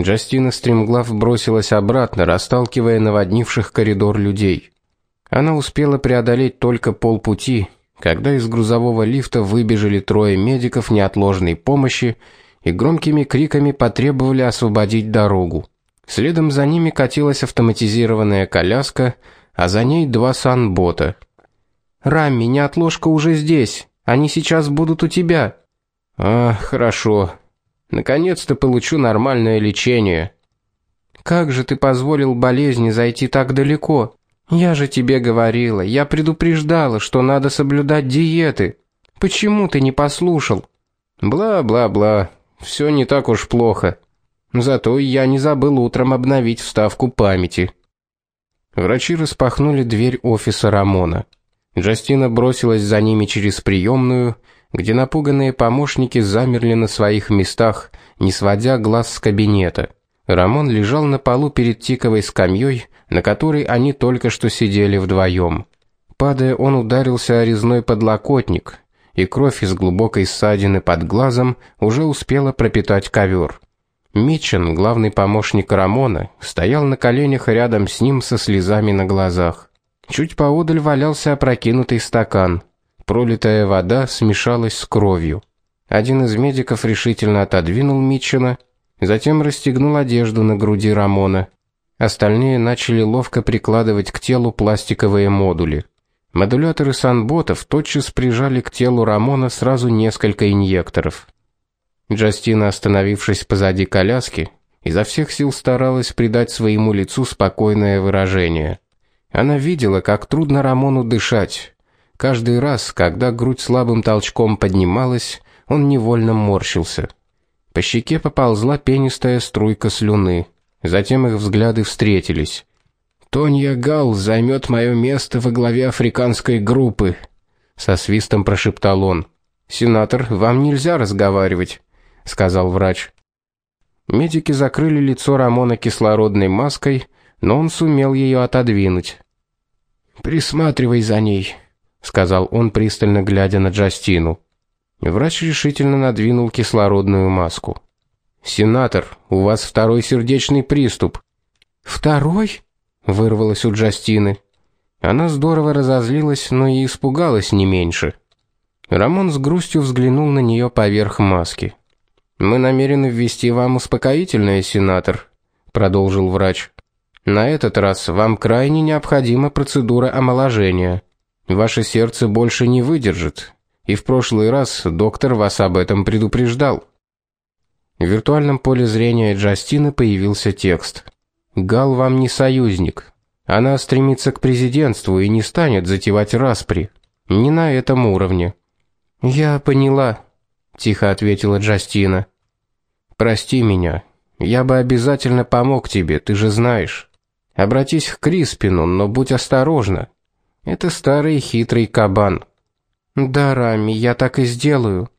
Джастина стремглав бросилась обратно, расталкивая наводнивших коридор людей. Она успела преодолеть только полпути, когда из грузового лифта выбежали трое медиков неотложной помощи и громкими криками потребовали освободить дорогу. Следом за ними катилась автоматизированная коляска, а за ней два санбота. Рами, неотложка уже здесь. Они сейчас будут у тебя. А, хорошо. Наконец-то получу нормальное лечение. Как же ты позволил болезни зайти так далеко? Я же тебе говорила, я предупреждала, что надо соблюдать диеты. Почему ты не послушал? Бла-бла-бла. Все не так уж плохо. Зато я не забыл утром обновить вставку памяти. Врачи распахнули дверь офиса Рамона. Джастина бросилась за ними через приемную где напуганные помощники замерли на своих местах, не сводя глаз с кабинета. Рамон лежал на полу перед тиковой скамьей, на которой они только что сидели вдвоем. Падая, он ударился о резной подлокотник, и кровь из глубокой ссадины под глазом уже успела пропитать ковер. Митчен, главный помощник Рамона, стоял на коленях рядом с ним со слезами на глазах. Чуть поодаль валялся опрокинутый стакан. Пролитая вода смешалась с кровью. Один из медиков решительно отодвинул Митчена, затем расстегнул одежду на груди Рамона. Остальные начали ловко прикладывать к телу пластиковые модули. Модуляторы санботов тотчас прижали к телу Рамона сразу несколько инъекторов. Джастина, остановившись позади коляски, изо всех сил старалась придать своему лицу спокойное выражение. Она видела, как трудно Рамону дышать, Каждый раз, когда грудь слабым толчком поднималась, он невольно морщился. По щеке поползла пенистая струйка слюны. Затем их взгляды встретились. Тонья Гал займет мое место во главе африканской группы, со свистом прошептал он. Сенатор, вам нельзя разговаривать, сказал врач. Медики закрыли лицо Рамона кислородной маской, но он сумел ее отодвинуть. Присматривай за ней, сказал он пристально глядя на Джастину. Врач решительно надвинул кислородную маску. Сенатор, у вас второй сердечный приступ. Второй? вырвалось у Джастины. Она здорово разозлилась, но и испугалась не меньше. Рамон с грустью взглянул на нее поверх маски. Мы намерены ввести вам успокоительное, сенатор, продолжил врач. На этот раз вам крайне необходима процедура омоложения. Ваше сердце больше не выдержит. И в прошлый раз доктор вас об этом предупреждал. В виртуальном поле зрения Джастины появился текст. Гал вам не союзник. Она стремится к президентству и не станет затевать распри. Не на этом уровне. Я поняла, тихо ответила Джастина. Прости меня. Я бы обязательно помог тебе, ты же знаешь. Обратись к Криспину, но будь осторожна. Это старый хитрый кабан. Да, Рами, я так и сделаю.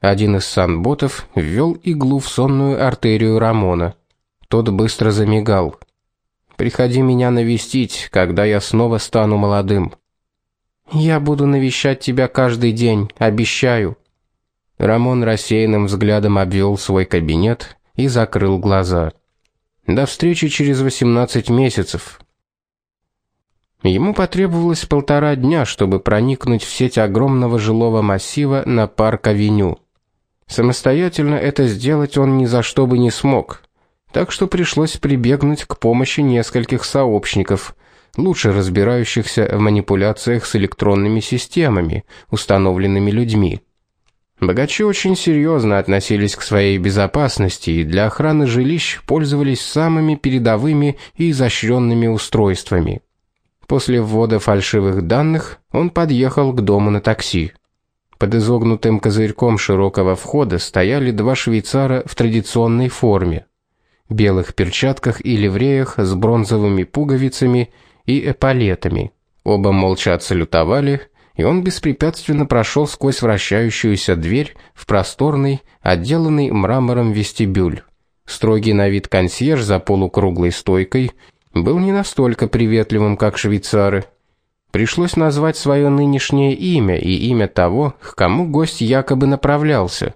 Один из санботов ввел иглу в сонную артерию Рамона. Тот быстро замигал. Приходи меня навестить, когда я снова стану молодым. Я буду навещать тебя каждый день, обещаю. Рамон рассеянным взглядом обвел свой кабинет и закрыл глаза. До встречи через 18 месяцев. Ему потребовалось полтора дня, чтобы проникнуть в сеть огромного жилого массива на парк-авеню. Самостоятельно это сделать он ни за что бы не смог, так что пришлось прибегнуть к помощи нескольких сообщников, лучше разбирающихся в манипуляциях с электронными системами, установленными людьми. Богачи очень серьезно относились к своей безопасности и для охраны жилищ пользовались самыми передовыми и изощренными устройствами. После ввода фальшивых данных он подъехал к дому на такси. Под изогнутым козырьком широкого входа стояли два швейцара в традиционной форме: белых перчатках и ливреях с бронзовыми пуговицами и эполетами. Оба молча отсалютовали, и он беспрепятственно прошел сквозь вращающуюся дверь в просторный, отделанный мрамором вестибюль. Строгий на вид консьерж за полукруглой стойкой был не настолько приветливым, как швейцары. Пришлось назвать свое нынешнее имя и имя того, к кому гость якобы направлялся.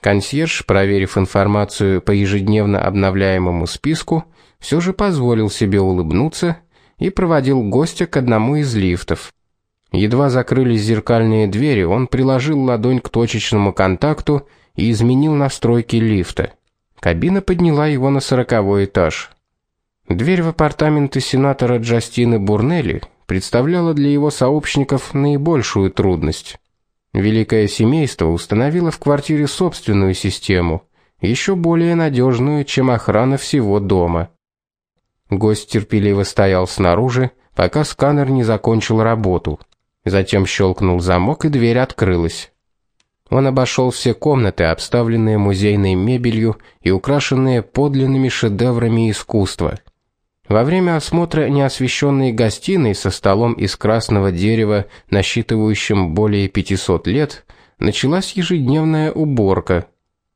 Консьерж, проверив информацию по ежедневно обновляемому списку, все же позволил себе улыбнуться и проводил гостя к одному из лифтов. Едва закрылись зеркальные двери, он приложил ладонь к точечному контакту и изменил настройки лифта. Кабина подняла его на сороковой этаж. Дверь в апартаменты сенатора Джастины Бурнелли представляла для его сообщников наибольшую трудность. Великое семейство установило в квартире собственную систему, еще более надежную, чем охрана всего дома. Гость терпеливо стоял снаружи, пока сканер не закончил работу. Затем щелкнул замок, и дверь открылась. Он обошел все комнаты, обставленные музейной мебелью и украшенные подлинными шедеврами искусства. Во время осмотра неосвещенной гостиной со столом из красного дерева, насчитывающим более 500 лет, началась ежедневная уборка.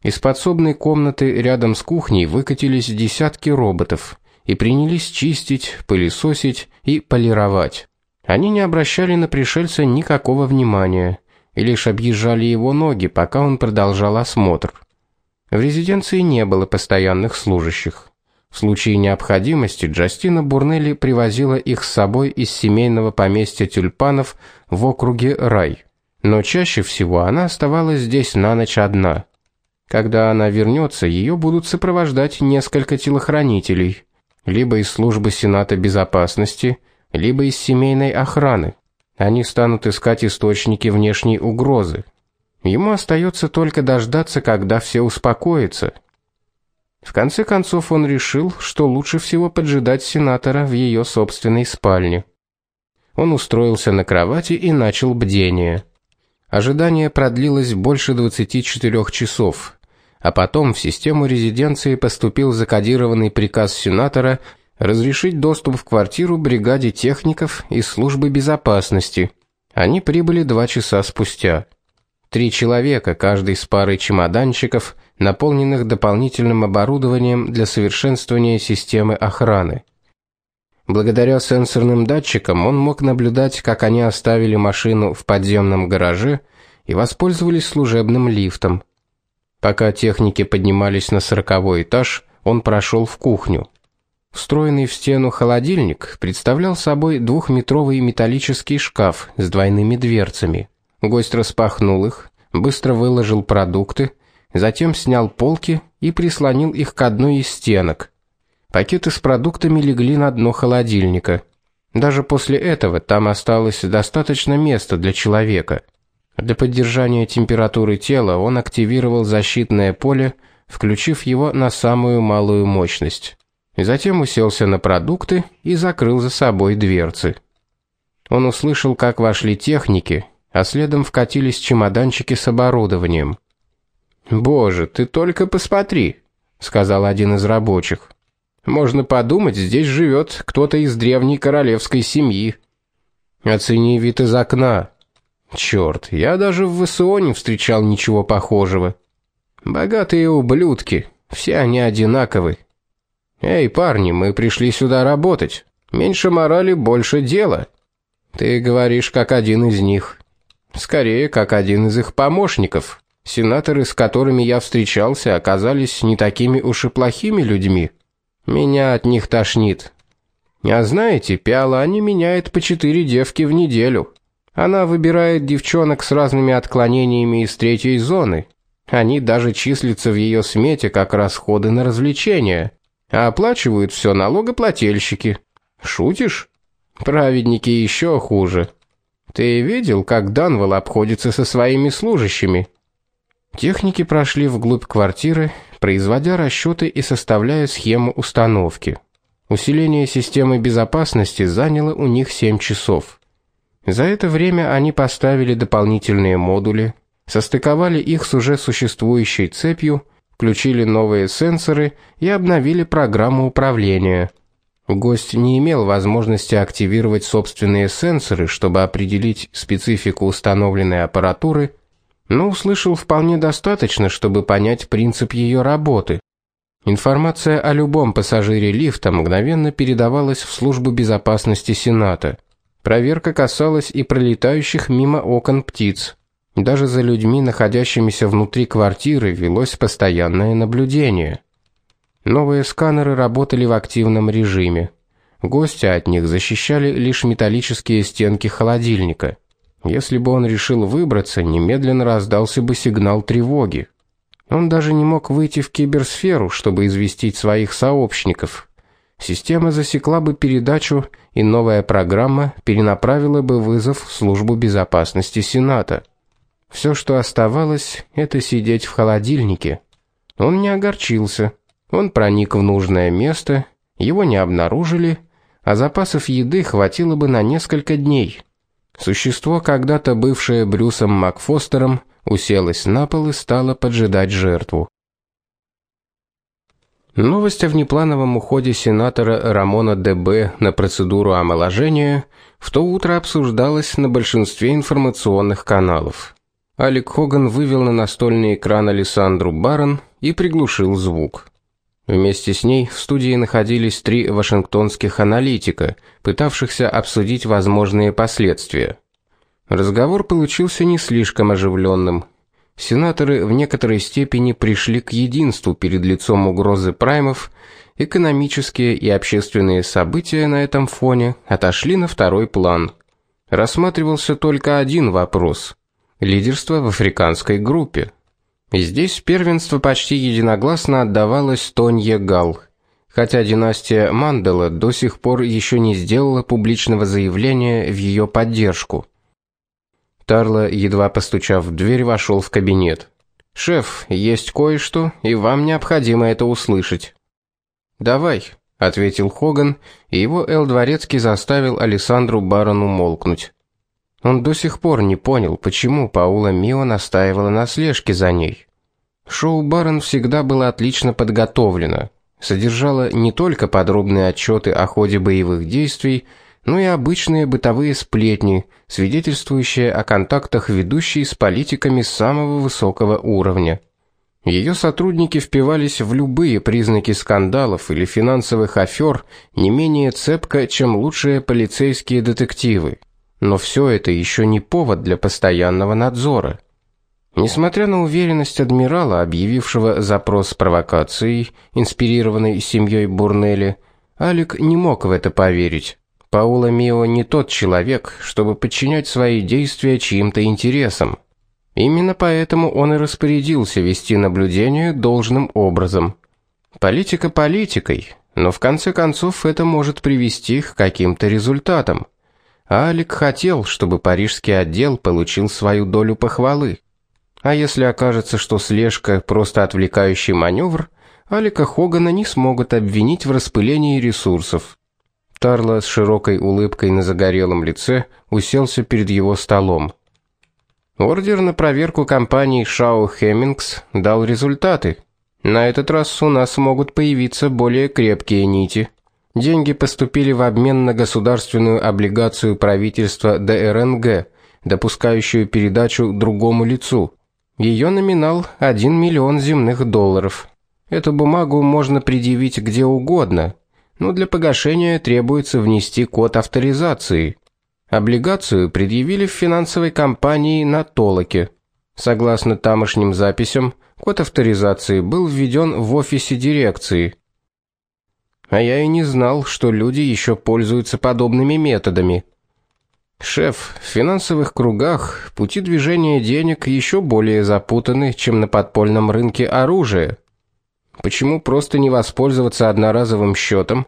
Из подсобной комнаты рядом с кухней выкатились десятки роботов и принялись чистить, пылесосить и полировать. Они не обращали на пришельца никакого внимания и лишь объезжали его ноги, пока он продолжал осмотр. В резиденции не было постоянных служащих. В случае необходимости Джастина Бурнелли привозила их с собой из семейного поместья тюльпанов в округе Рай. Но чаще всего она оставалась здесь на ночь одна. Когда она вернется, ее будут сопровождать несколько телохранителей, либо из службы Сената безопасности, либо из семейной охраны. Они станут искать источники внешней угрозы. Ему остается только дождаться, когда все успокоятся. В конце концов он решил, что лучше всего поджидать сенатора в ее собственной спальне. Он устроился на кровати и начал бдение. Ожидание продлилось больше 24 часов, а потом в систему резиденции поступил закодированный приказ сенатора разрешить доступ в квартиру бригаде техников из службы безопасности. Они прибыли два часа спустя. Три человека, каждый с парой чемоданчиков, наполненных дополнительным оборудованием для совершенствования системы охраны. Благодаря сенсорным датчикам он мог наблюдать, как они оставили машину в подземном гараже и воспользовались служебным лифтом. Пока техники поднимались на сороковой этаж, он прошел в кухню. Встроенный в стену холодильник представлял собой двухметровый металлический шкаф с двойными дверцами. Гость распахнул их, быстро выложил продукты, затем снял полки и прислонил их к одной из стенок. Пакеты с продуктами легли на дно холодильника. Даже после этого там осталось достаточно места для человека. Для поддержания температуры тела он активировал защитное поле, включив его на самую малую мощность. Затем уселся на продукты и закрыл за собой дверцы. Он услышал, как вошли техники, а следом вкатились чемоданчики с оборудованием. "Боже, ты только посмотри", сказал один из рабочих. "Можно подумать, здесь живет кто-то из древней королевской семьи. Оцени вид из окна. Черт, я даже в ВСО не встречал ничего похожего. Богатые ублюдки, все они одинаковы. Эй, парни, мы пришли сюда работать. Меньше морали, больше дела. Ты говоришь как один из них. Скорее, как один из их помощников. Сенаторы, с которыми я встречался, оказались не такими уж и плохими людьми. Меня от них тошнит. А знаете, Пиала не меняет по четыре девки в неделю. Она выбирает девчонок с разными отклонениями из третьей зоны. Они даже числятся в ее смете как расходы на развлечения а оплачивают все налогоплательщики. Шутишь? Праведники еще хуже. Ты видел, как Данвал обходится со своими служащими? Техники прошли вглубь квартиры, производя расчеты и составляя схему установки. Усиление системы безопасности заняло у них 7 часов. За это время они поставили дополнительные модули, состыковали их с уже существующей цепью включили новые сенсоры и обновили программу управления. Гость не имел возможности активировать собственные сенсоры, чтобы определить специфику установленной аппаратуры, но услышал вполне достаточно, чтобы понять принцип ее работы. Информация о любом пассажире лифта мгновенно передавалась в службу безопасности Сената. Проверка касалась и пролетающих мимо окон птиц. Даже за людьми, находящимися внутри квартиры, велось постоянное наблюдение. Новые сканеры работали в активном режиме. Гостя от них защищали лишь металлические стенки холодильника. Если бы он решил выбраться, немедленно раздался бы сигнал тревоги. Он даже не мог выйти в киберсферу, чтобы известить своих сообщников. Система засекла бы передачу, и новая программа перенаправила бы вызов в службу безопасности Сената. Все, что оставалось это сидеть в холодильнике. Он не огорчился. Он проник в нужное место, его не обнаружили, а запасов еды хватило бы на несколько дней. Существо, когда-то бывшее Брюсом Макфостером, уселось на пол и стало поджидать жертву. Новость о внеплановом уходе сенатора Рамона ДБ на процедуру омоложения в то утро обсуждалась на большинстве информационных каналов. Алек Хоган вывел на настольный экран Александру Барон и приглушил звук. Вместе с ней в студии находились три вашингтонских аналитика, пытавшихся обсудить возможные последствия. Разговор получился не слишком оживленным. Сенаторы в некоторой степени пришли к единству перед лицом угрозы праймов. Экономические и общественные события на этом фоне отошли на второй план. Рассматривался только один вопрос: лидерство в африканской группе. Здесь первенство почти единогласно отдавалось Тонье Гал, хотя династия Мандела до сих пор еще не сделала публичного заявления в ее поддержку. Тарло, едва постучав в дверь, вошел в кабинет. Шеф, есть кое-что, и вам необходимо это услышать. Давай, ответил Хоган, и его Эл Дворецкий заставил Александру Барону молкнуть. Он до сих пор не понял, почему Паула Мио настаивала на слежке за ней. Шоу Барон всегда было отлично подготовлено, содержало не только подробные отчеты о ходе боевых действий, но и обычные бытовые сплетни, свидетельствующие о контактах ведущей с политиками самого высокого уровня. Ее сотрудники впивались в любые признаки скандалов или финансовых афер не менее цепко, чем лучшие полицейские детективы. Но все это еще не повод для постоянного надзора. Несмотря на уверенность адмирала, объявившего запрос провокацией, инспирированной семьей Бурнелли, Алик не мог в это поверить. Паула Мио не тот человек, чтобы подчинять свои действия чьим-то интересам. Именно поэтому он и распорядился вести наблюдение должным образом. Политика политикой, но в конце концов это может привести к каким-то результатам. А Алик хотел, чтобы парижский отдел получил свою долю похвалы. А если окажется, что слежка просто отвлекающий маневр, Алика Хогана не смогут обвинить в распылении ресурсов. Тарло с широкой улыбкой на загорелом лице уселся перед его столом. Ордер на проверку компании Шау Хеммингс дал результаты. На этот раз у нас могут появиться более крепкие нити. Деньги поступили в обмен на государственную облигацию правительства ДРНГ, допускающую передачу другому лицу. Ее номинал 1 миллион земных долларов. Эту бумагу можно предъявить где угодно, но для погашения требуется внести код авторизации. Облигацию предъявили в финансовой компании на Толоке. Согласно тамошним записям, код авторизации был введен в офисе дирекции. А я и не знал, что люди еще пользуются подобными методами. Шеф, в финансовых кругах пути движения денег еще более запутаны, чем на подпольном рынке оружия. Почему просто не воспользоваться одноразовым счетом?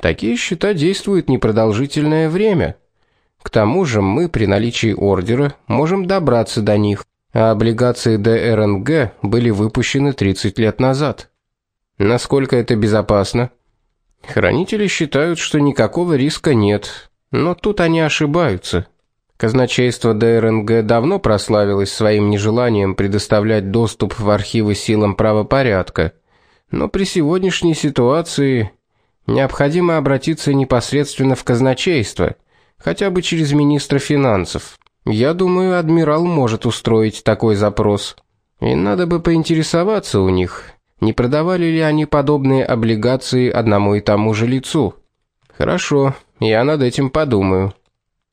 Такие счета действуют непродолжительное время. К тому же мы при наличии ордера можем добраться до них, а облигации ДРНГ были выпущены 30 лет назад. Насколько это безопасно? Хранители считают, что никакого риска нет, но тут они ошибаются. Казначейство ДРНГ давно прославилось своим нежеланием предоставлять доступ в архивы силам правопорядка. Но при сегодняшней ситуации необходимо обратиться непосредственно в казначейство, хотя бы через министра финансов. Я думаю, адмирал может устроить такой запрос. И надо бы поинтересоваться у них, не продавали ли они подобные облигации одному и тому же лицу. Хорошо, я над этим подумаю.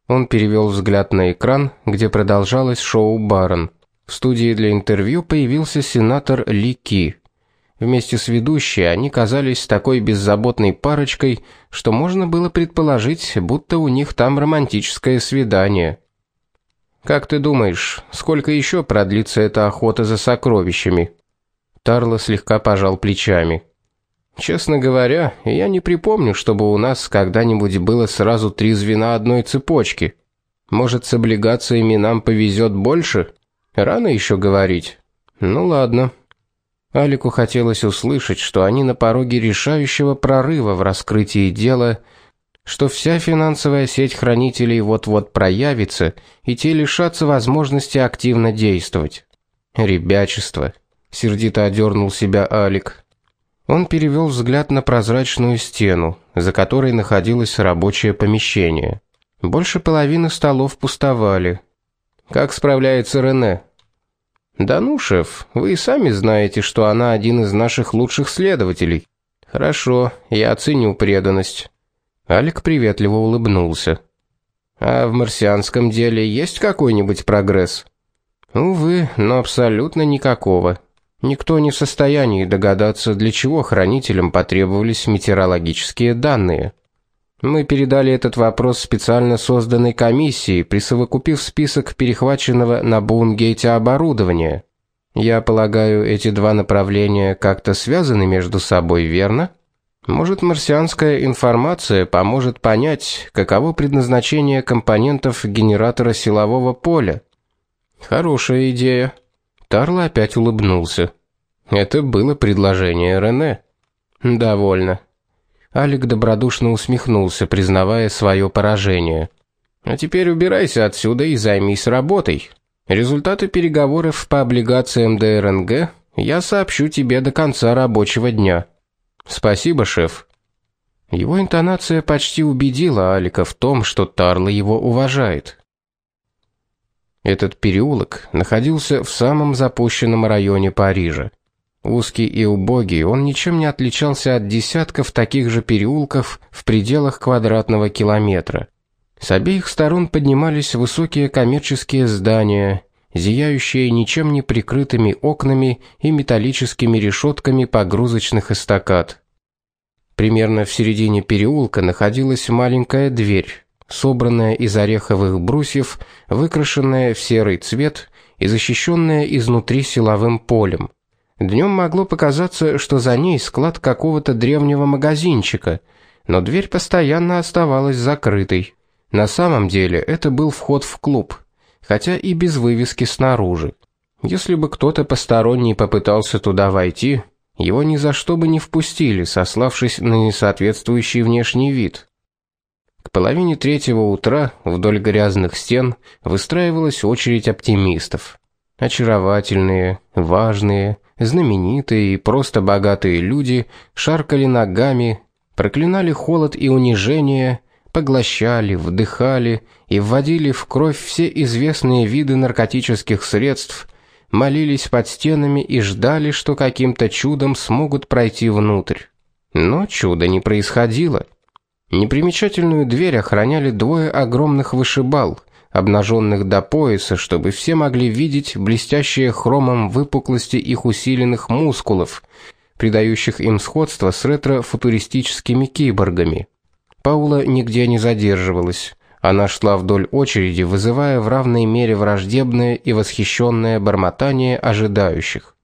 Он перевел взгляд на экран, где продолжалось шоу Барон. В студии для интервью появился сенатор Ли Ки. Вместе с ведущей они казались такой беззаботной парочкой, что можно было предположить, будто у них там романтическое свидание. Как ты думаешь, сколько еще продлится эта охота за сокровищами? Тарло слегка пожал плечами. Честно говоря, я не припомню, чтобы у нас когда-нибудь было сразу три звена одной цепочки. Может, с облигациями нам повезет больше? Рано еще говорить. Ну ладно. Алику хотелось услышать, что они на пороге решающего прорыва в раскрытии дела, что вся финансовая сеть хранителей вот-вот проявится, и те лишатся возможности активно действовать. Ребячество. Сердито одернул себя Алик. Он перевел взгляд на прозрачную стену, за которой находилось рабочее помещение. Больше половины столов пустовали. Как справляется Рене? Да ну, шеф, вы и сами знаете, что она один из наших лучших следователей. Хорошо, я оценю преданность. Алик приветливо улыбнулся. А в марсианском деле есть какой-нибудь прогресс? Увы, но абсолютно никакого. Никто не в состоянии догадаться, для чего хранителям потребовались метеорологические данные. Мы передали этот вопрос специально созданной комиссии, присовокупив список перехваченного на Бунгейте оборудования. Я полагаю, эти два направления как-то связаны между собой, верно? Может, марсианская информация поможет понять, каково предназначение компонентов генератора силового поля. Хорошая идея. Тарла опять улыбнулся. Это было предложение Рене. Довольно. Алик добродушно усмехнулся, признавая свое поражение. А теперь убирайся отсюда и займись работой. Результаты переговоров по облигациям ДРНГ я сообщу тебе до конца рабочего дня. Спасибо, шеф. Его интонация почти убедила Алика в том, что Тарла его уважает. Этот переулок находился в самом запущенном районе Парижа. Узкий и убогий, он ничем не отличался от десятков таких же переулков в пределах квадратного километра. С обеих сторон поднимались высокие коммерческие здания, зияющие ничем не прикрытыми окнами и металлическими решетками погрузочных эстакад. Примерно в середине переулка находилась маленькая дверь, собранная из ореховых брусьев, выкрашенная в серый цвет и защищенная изнутри силовым полем. Днем могло показаться, что за ней склад какого-то древнего магазинчика, но дверь постоянно оставалась закрытой. На самом деле, это был вход в клуб, хотя и без вывески снаружи. Если бы кто-то посторонний попытался туда войти, его ни за что бы не впустили, сославшись на несоответствующий внешний вид. К половине третьего утра вдоль грязных стен выстраивалась очередь оптимистов. Очаровательные, важные, знаменитые и просто богатые люди шаркали ногами, проклинали холод и унижение, поглощали, вдыхали и вводили в кровь все известные виды наркотических средств, молились под стенами и ждали, что каким-то чудом смогут пройти внутрь. Но чуда не происходило. Непримечательную дверь охраняли двое огромных вышибал, обнаженных до пояса, чтобы все могли видеть блестящие хромом выпуклости их усиленных мускулов, придающих им сходство с ретро-футуристическими киборгами. Паула нигде не задерживалась. Она шла вдоль очереди, вызывая в равной мере враждебное и восхищенное бормотание ожидающих.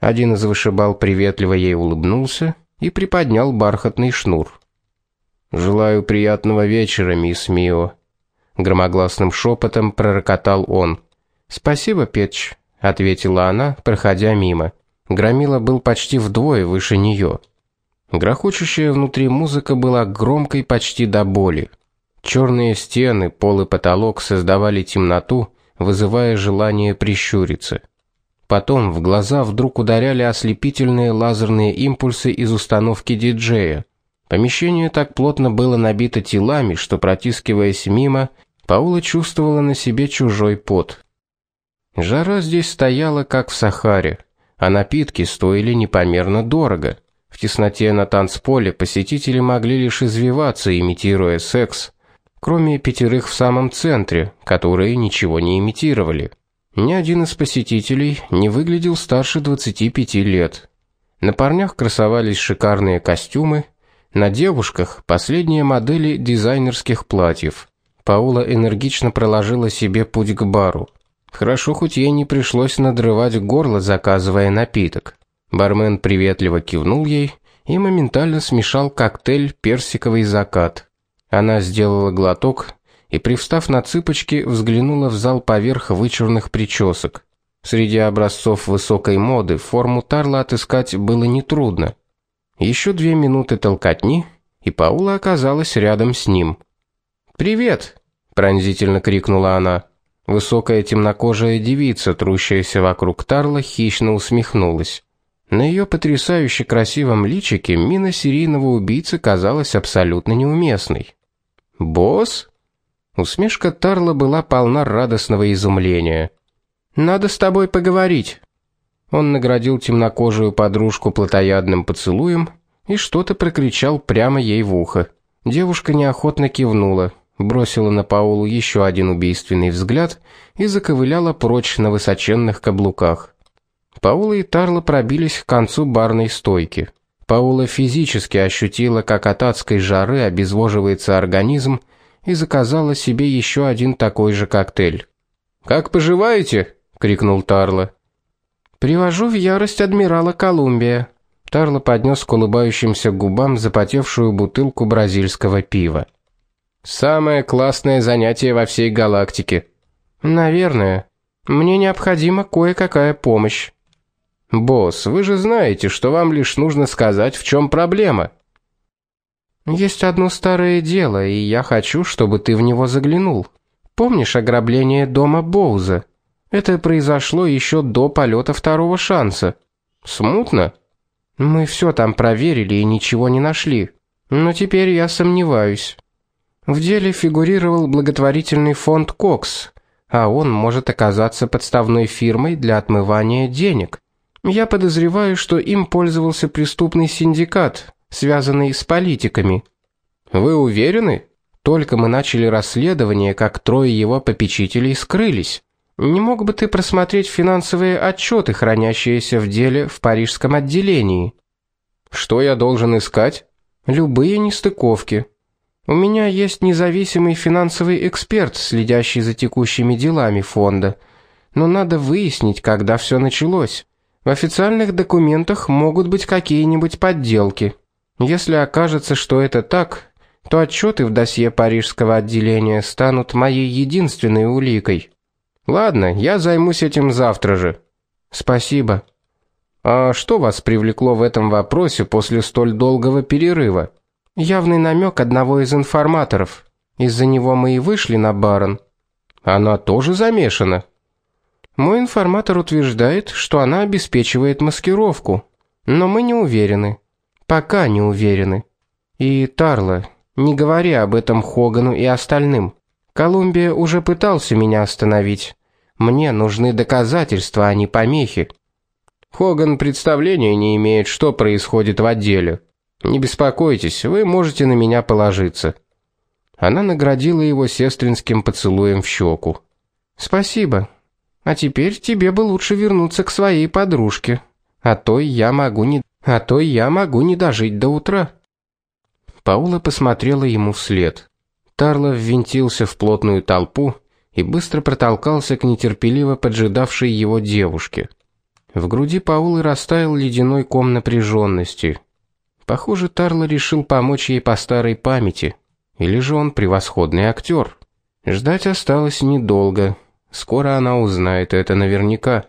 Один из вышибал приветливо ей улыбнулся и приподнял бархатный шнур. Желаю приятного вечера, мисс Мио, громогласным шепотом пророкотал он. Спасибо, Петч, ответила она, проходя мимо. Громила был почти вдвое выше нее. Грохочущая внутри музыка была громкой почти до боли. Черные стены, пол и потолок создавали темноту, вызывая желание прищуриться. Потом в глаза вдруг ударяли ослепительные лазерные импульсы из установки диджея. Помещение так плотно было набито телами, что протискиваясь мимо, Паула чувствовала на себе чужой пот. Жара здесь стояла как в Сахаре, а напитки стоили непомерно дорого. В тесноте на танцполе посетители могли лишь извиваться, имитируя секс, кроме пятерых в самом центре, которые ничего не имитировали. Ни один из посетителей не выглядел старше 25 лет. На парнях красовались шикарные костюмы, на девушках последние модели дизайнерских платьев. Паула энергично проложила себе путь к бару. Хорошо хоть ей не пришлось надрывать горло, заказывая напиток. Бармен приветливо кивнул ей и моментально смешал коктейль персиковый закат. Она сделала глоток и, привстав на цыпочки, взглянула в зал поверх вычурных причесок. Среди образцов высокой моды форму Тарла отыскать было нетрудно. Еще две минуты толкотни, и Паула оказалась рядом с ним. "Привет", пронзительно крикнула она. Высокая темнокожая девица, трущаяся вокруг Тарла, хищно усмехнулась. На ее потрясающе красивом личике мина серийного убийцы казалась абсолютно неуместной. "Босс?" Усмешка Тарла была полна радостного изумления. "Надо с тобой поговорить". Он наградил темнокожую подружку плотоядным поцелуем и что-то прокричал прямо ей в ухо. Девушка неохотно кивнула, бросила на Паулу еще один убийственный взгляд и заковыляла прочь на высоченных каблуках. Паула и Тарла пробились к концу барной стойки. Паула физически ощутила, как от адской жары обезвоживается организм, и заказала себе еще один такой же коктейль. "Как поживаете?" крикнул Тарла. "Привожу в ярость адмирала Колумбия". Тарла поднес к улыбающимся губам запотевшую бутылку бразильского пива. Самое классное занятие во всей галактике. Наверное. Мне необходима кое-какая помощь. Босс, вы же знаете, что вам лишь нужно сказать, в чем проблема. Есть одно старое дело, и я хочу, чтобы ты в него заглянул. Помнишь ограбление дома Боуза? Это произошло еще до полета второго шанса. Смутно? Мы все там проверили и ничего не нашли. Но теперь я сомневаюсь. В деле фигурировал благотворительный фонд Кокс, а он может оказаться подставной фирмой для отмывания денег. Я подозреваю, что им пользовался преступный синдикат, связанный с политиками. Вы уверены? Только мы начали расследование, как трое его попечителей скрылись. Не мог бы ты просмотреть финансовые отчеты, хранящиеся в деле в парижском отделении? Что я должен искать? Любые нестыковки. У меня есть независимый финансовый эксперт, следящий за текущими делами фонда. Но надо выяснить, когда все началось. В официальных документах могут быть какие-нибудь подделки. Если окажется, что это так, то отчеты в досье парижского отделения станут моей единственной уликой. Ладно, я займусь этим завтра же. Спасибо. А что вас привлекло в этом вопросе после столь долгого перерыва? Явный намек одного из информаторов. Из-за него мы и вышли на Барон. Она тоже замешана. Мой информатор утверждает, что она обеспечивает маскировку, но мы не уверены. Пока не уверены. И Тарла, не говори об этом Хогану и остальным. Колумбия уже пытался меня остановить. Мне нужны доказательства, а не помехи. Хоган представления не имеет, что происходит в отделе. Не беспокойтесь, вы можете на меня положиться. Она наградила его сестринским поцелуем в щеку. Спасибо. А теперь тебе бы лучше вернуться к своей подружке, а то я могу не а то я могу не дожить до утра. Паула посмотрела ему вслед. Тарло ввинтился в плотную толпу и быстро протолкался к нетерпеливо поджидавшей его девушке. В груди Паулы растаял ледяной ком напряженности. Похоже, Тарло решил помочь ей по старой памяти, или же он превосходный актер. Ждать осталось недолго. Скоро она узнает это наверняка.